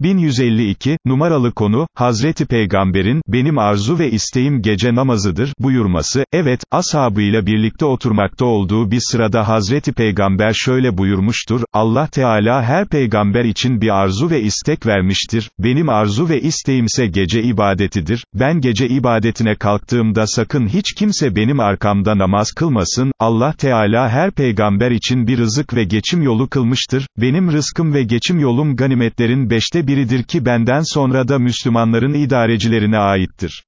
1152, numaralı konu, Hazreti Peygamber'in, benim arzu ve isteğim gece namazıdır, buyurması, evet, ashabıyla birlikte oturmakta olduğu bir sırada Hazreti Peygamber şöyle buyurmuştur, Allah Teala her peygamber için bir arzu ve istek vermiştir, benim arzu ve isteğimse gece ibadetidir, ben gece ibadetine kalktığımda sakın hiç kimse benim arkamda namaz kılmasın, Allah Teala her peygamber için bir rızık ve geçim yolu kılmıştır, benim rızkım ve geçim yolum ganimetlerin beşte biridir ki benden sonra da Müslümanların idarecilerine aittir.